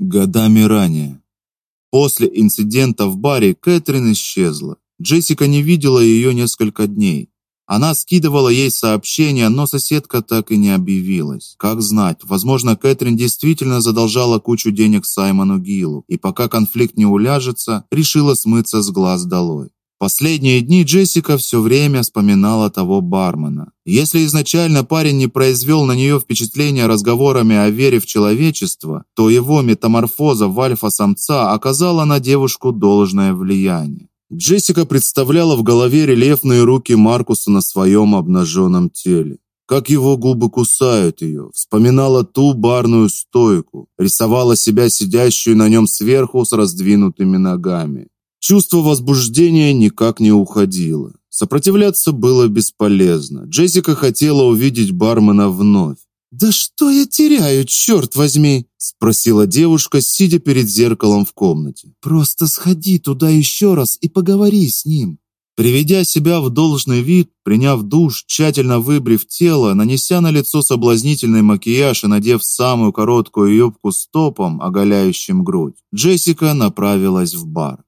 Годами ранее. После инцидента в баре Кэтрин исчезла. Джессика не видела ее несколько дней. Она скидывала ей сообщения, но соседка так и не объявилась. Как знать, возможно, Кэтрин действительно задолжала кучу денег Саймону Гиллу, и пока конфликт не уляжется, решила смыться с глаз долой. Последние дни Джессика все время вспоминала того бармена. Если изначально парень не произвел на нее впечатления разговорами о вере в человечество, то его метаморфоза в альфа-самца оказала на девушку должное влияние. Джессика представляла в голове рельефные руки Маркуса на своем обнаженном теле, как его губы кусают ее, вспоминала ту барную стойку, рисовала себя сидящую на нем сверху с раздвинутыми ногами. Чувство возбуждения никак не уходило. Сопротивляться было бесполезно. Джессика хотела увидеть бармена вновь. Да что я теряю, черт возьми, спросила девушка, сидя перед зеркалом в комнате. Просто сходи туда еще раз и поговори с ним. Приведя себя в должный вид, приняв душ, тщательно выбрив тело, нанеся на лицо соблазнительный макияж и надев самую короткую юбку с топом, оголяющим грудь, Джессика направилась в бар.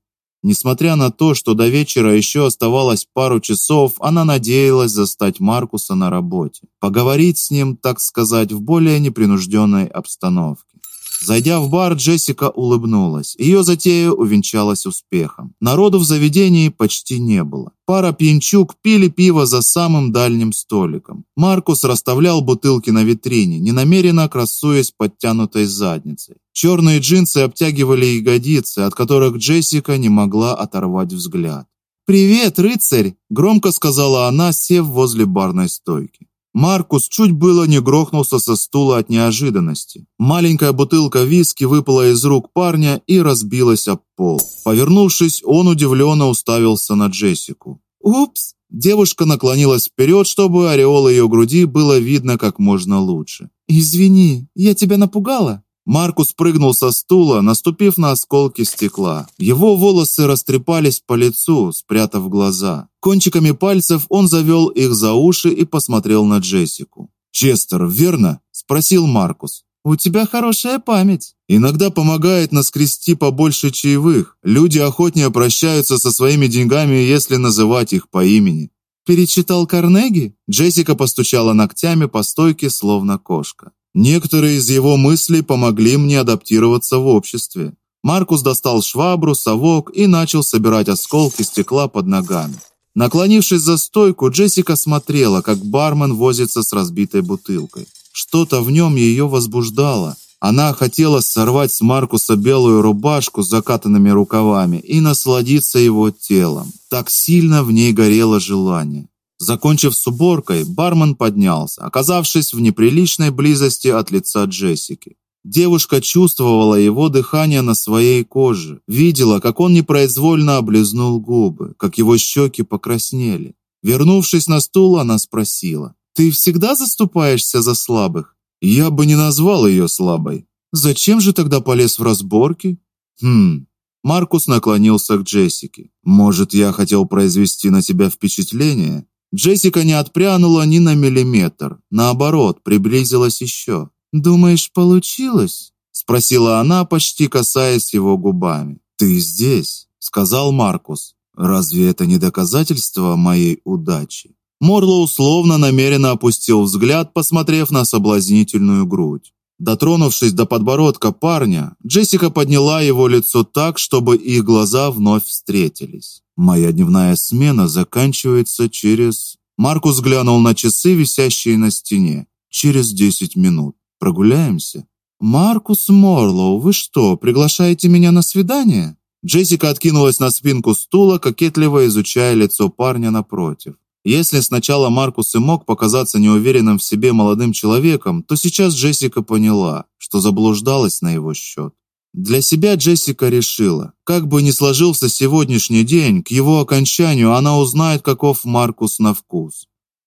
Несмотря на то, что до вечера еще оставалось пару часов, она надеялась застать Маркуса на работе, поговорить с ним, так сказать, в более непринужденной обстановке. Зайдя в бар, Джессика улыбнулась. Ее затея увенчалась успехом. Народу в заведении почти не было. Пара пьянчук пили пиво за самым дальним столиком. Маркус расставлял бутылки на витрине, ненамеренно красуясь подтянутой задницей. Черные джинсы обтягивали ягодицы, от которых Джессика не могла оторвать взгляд. "Привет, рыцарь", громко сказала она, сев возле барной стойки. Маркус чуть было не грохнулся со стула от неожиданности. Маленькая бутылка виски выпала из рук парня и разбилась об пол. Повернувшись, он удивленно уставился на Джессику. "Упс!" Девушка наклонилась вперед, чтобы ореол ее груди было видно как можно лучше. "Извини, я тебя напугала?" Маркус прыгнул со стула, наступив на осколки стекла. Его волосы растрепались по лицу, спрятав глаза. Кончиками пальцев он завел их за уши и посмотрел на Джессику. "Честер, верно?" спросил Маркус. У тебя хорошая память. Иногда помогает наскрести побольше чаевых. Люди охотнее прощаются со своими деньгами, если называть их по имени. Перечитал Карнеги? Джессика постучала ногтями по стойке, словно кошка. Некоторые из его мыслей помогли мне адаптироваться в обществе. Маркус достал швабру, совок и начал собирать осколки стекла под ногами. Наклонившись за стойку, Джессика смотрела, как бармен возится с разбитой бутылкой. Что-то в нем ее возбуждало. Она хотела сорвать с Маркуса белую рубашку с закатанными рукавами и насладиться его телом. Так сильно в ней горело желание. Закончив с уборкой, бармен поднялся, оказавшись в неприличной близости от лица Джессики. Девушка чувствовала его дыхание на своей коже, видела, как он непроизвольно облизнул губы, как его щеки покраснели. Вернувшись на стул, она спросила: "Ты всегда заступаешься за слабых?" Я бы не назвал ее слабой. Зачем же тогда полез в разборки? Хм. Маркус наклонился к Джессике. Может, я хотел произвести на тебя впечатление? Джессика не отпрянула ни на миллиметр, наоборот, приблизилась еще. "Думаешь, получилось?" спросила она, почти касаясь его губами. "Ты здесь", сказал Маркус. "Разве это не доказательство моей удачи?" Морлоу словно намеренно опустил взгляд, посмотрев на соблазнительную грудь. Дотронувшись до подбородка парня, Джессика подняла его лицо так, чтобы их глаза вновь встретились. Моя дневная смена заканчивается через Маркус глянул на часы, висящие на стене. Через десять минут. Прогуляемся. Маркус Морлоу, вы что, приглашаете меня на свидание? Джессика откинулась на спинку стула, кокетливо изучая лицо парня напротив. Если сначала Маркус и мог показаться неуверенным в себе молодым человеком, то сейчас Джессика поняла, что заблуждалась на его счет. Для себя Джессика решила, как бы ни сложился сегодняшний день, к его окончанию она узнает, каков Маркус на вкус.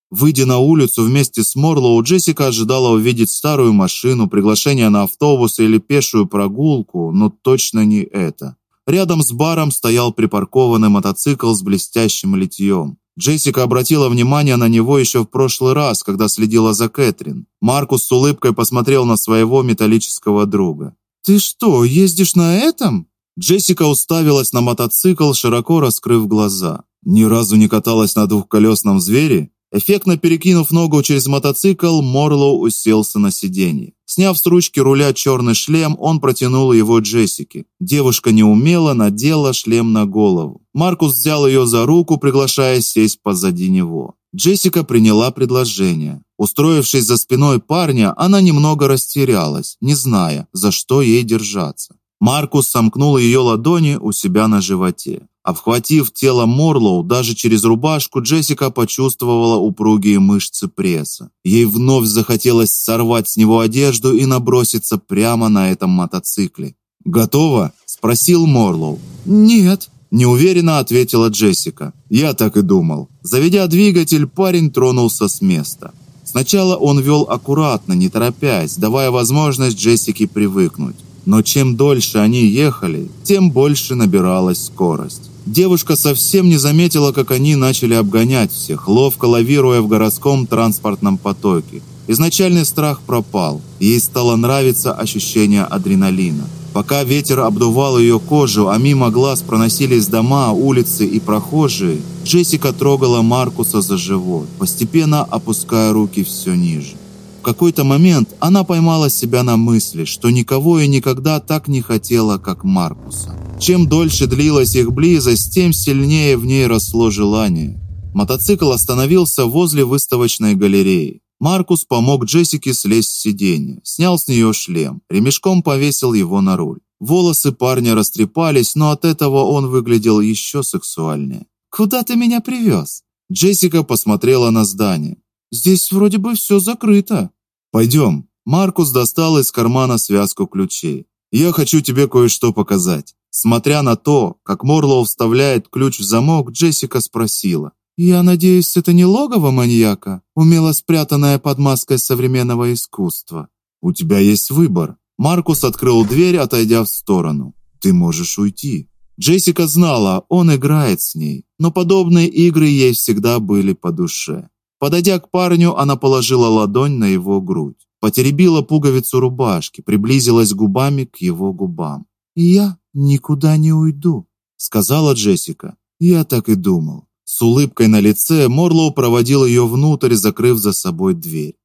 Выйдя на улицу вместе с Морлоу, Джессика ожидала увидеть старую машину, приглашение на автобус или пешую прогулку, но точно не это. Рядом с баром стоял припаркованный мотоцикл с блестящим литьем. Джессика обратила внимание на него еще в прошлый раз, когда следила за Кэтрин. Маркус с улыбкой посмотрел на своего металлического друга. Ты что, ездишь на этом? Джессика уставилась на мотоцикл, широко раскрыв глаза. Ни разу не каталась на двухколесном звере? Эффектно перекинув ногу через мотоцикл, Морлоу уселся на сиденье. Сняв с ручки руля черный шлем, он протянул его Джессике. Девушка неумело надела шлем на голову. Маркус взял ее за руку, приглашая сесть позади него. Джессика приняла предложение. Устроившись за спиной парня, она немного растерялась, не зная, за что ей держаться. Маркус сомкнул ее ладони у себя на животе. Обхватив тело Морлоу даже через рубашку, Джессика почувствовала упругие мышцы пресса. Ей вновь захотелось сорвать с него одежду и наброситься прямо на этом мотоцикле. "Готово?" спросил Морлоу. "Нет", неуверенно ответила Джессика. "Я так и думал". Заведя двигатель, парень тронулся с места. Сначала он вел аккуратно, не торопясь, давая возможность Джессике привыкнуть. Но чем дольше они ехали, тем больше набиралась скорость. Девушка совсем не заметила, как они начали обгонять всех, ловко лавируя в городском транспортном потоке. Изначальный страх пропал. Ей стало нравиться ощущение адреналина. Пока ветер обдувал ее кожу, а мимо глаз проносились дома, улицы и прохожие, Джессика трогала Маркуса за живот, постепенно опуская руки все ниже. В какой-то момент она поймала себя на мысли, что никого и никогда так не хотела, как Маркуса. Чем дольше длилась их близость, тем сильнее в ней росло желание. Мотоцикл остановился возле выставочной галереи. Маркус помог Джессике слезть с сиденья, снял с нее шлем, ремешком повесил его на руль. Волосы парня растрепались, но от этого он выглядел еще сексуальнее. Куда ты меня привез?» Джессика посмотрела на здание. Здесь вроде бы все закрыто. Пойдем. Маркус достал из кармана связку ключей. Я хочу тебе кое-что показать. Смотря на то, как Морлоу вставляет ключ в замок, Джессика спросила: "Я надеюсь, это не логово маньяка, умело спрятанное под маской современного искусства?" "У тебя есть выбор". Маркус открыл дверь, отойдя в сторону. "Ты можешь уйти". Джессика знала, он играет с ней, но подобные игры ей всегда были по душе. Подойдя к парню, она положила ладонь на его грудь, потеребила пуговицу рубашки, приблизилась губами к его губам. "Я никуда не уйду", сказала Джессика. "Я так и думал". С улыбкой на лице Морлоу проводил ее внутрь, закрыв за собой дверь.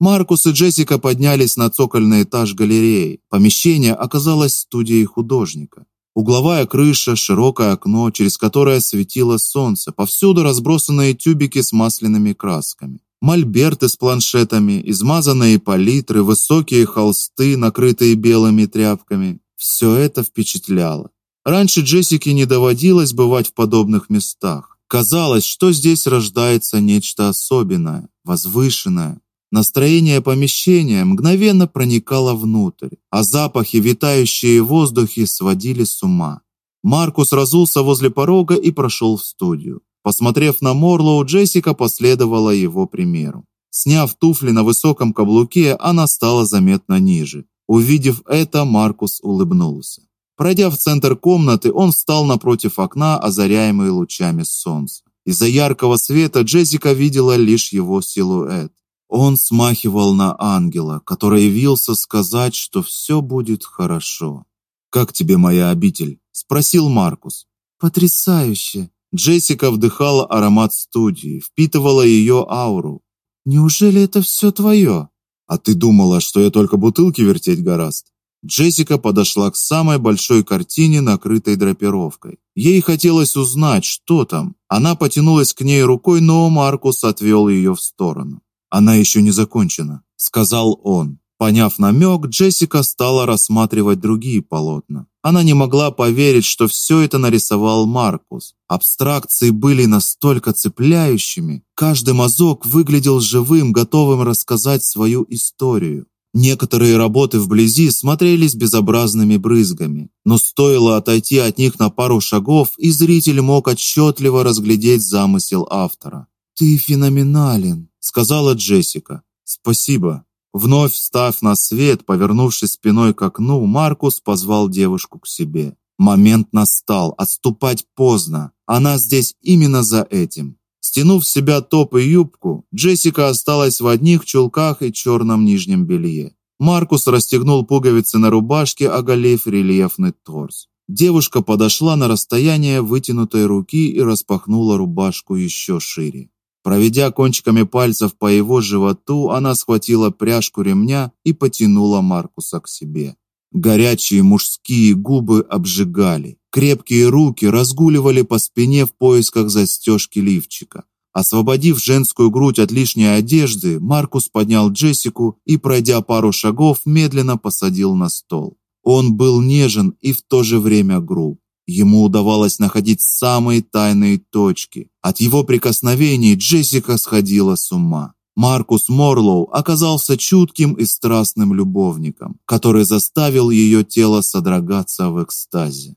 Маркус и Джессика поднялись на цокольный этаж галереи. Помещение оказалось студией художника. Угловая крыша, широкое окно, через которое светило солнце, повсюду разбросанные тюбики с масляными красками. Мольберты с планшетами, измазанные палитры, высокие холсты, накрытые белыми тряпками. Все это впечатляло. Раньше Джессике не доводилось бывать в подобных местах. Казалось, что здесь рождается нечто особенное, возвышенное, Настроение помещения мгновенно проникало внутрь, а запахи, витающие в воздухе, сводили с ума. Маркус разулся возле порога и прошел в студию. Посмотрев на Морлоу, Джессика последовала его примеру. Сняв туфли на высоком каблуке, она стала заметно ниже. Увидев это, Маркус улыбнулся. Пройдя в центр комнаты, он встал напротив окна, озаряемый лучами солнца. Из-за яркого света Джессика видела лишь его силуэт. Он смахивал на ангела, который явился сказать, что все будет хорошо. Как тебе моя обитель? спросил Маркус. Потрясающе. Джессика вдыхала аромат студии, впитывала ее ауру. Неужели это все твое? А ты думала, что я только бутылки вертеть гораст? Джессика подошла к самой большой картине, накрытой драпировкой. Ей хотелось узнать, что там. Она потянулась к ней рукой, но Маркус отвел ее в сторону. Она еще не закончена, сказал он. Поняв намек, Джессика стала рассматривать другие полотна. Она не могла поверить, что все это нарисовал Маркус. Абстракции были настолько цепляющими, каждый мазок выглядел живым, готовым рассказать свою историю. Некоторые работы вблизи смотрелись безобразными брызгами, но стоило отойти от них на пару шагов, и зритель мог отчетливо разглядеть замысел автора. Ты феноменален, сказала Джессика. Спасибо. Вновь встав на свет, повернувшись спиной к окну, Маркус позвал девушку к себе. Момент настал, отступать поздно. Она здесь именно за этим. Стянув с себя топ и юбку, Джессика осталась в одних чулках и черном нижнем белье. Маркус расстегнул пуговицы на рубашке, оголив рельефный торс. Девушка подошла на расстояние вытянутой руки и распахнула рубашку еще шире. Проведя кончиками пальцев по его животу, она схватила пряжку ремня и потянула Маркуса к себе. Горячие мужские губы обжигали. Крепкие руки разгуливали по спине в поисках застежки лифчика. Освободив женскую грудь от лишней одежды, Маркус поднял Джессику и, пройдя пару шагов, медленно посадил на стол. Он был нежен и в то же время груб. Ему удавалось находить самые тайные точки. От его прикосновений Джессика сходила с ума. Маркус Морлоу оказался чутким и страстным любовником, который заставил ее тело содрогаться в экстазе.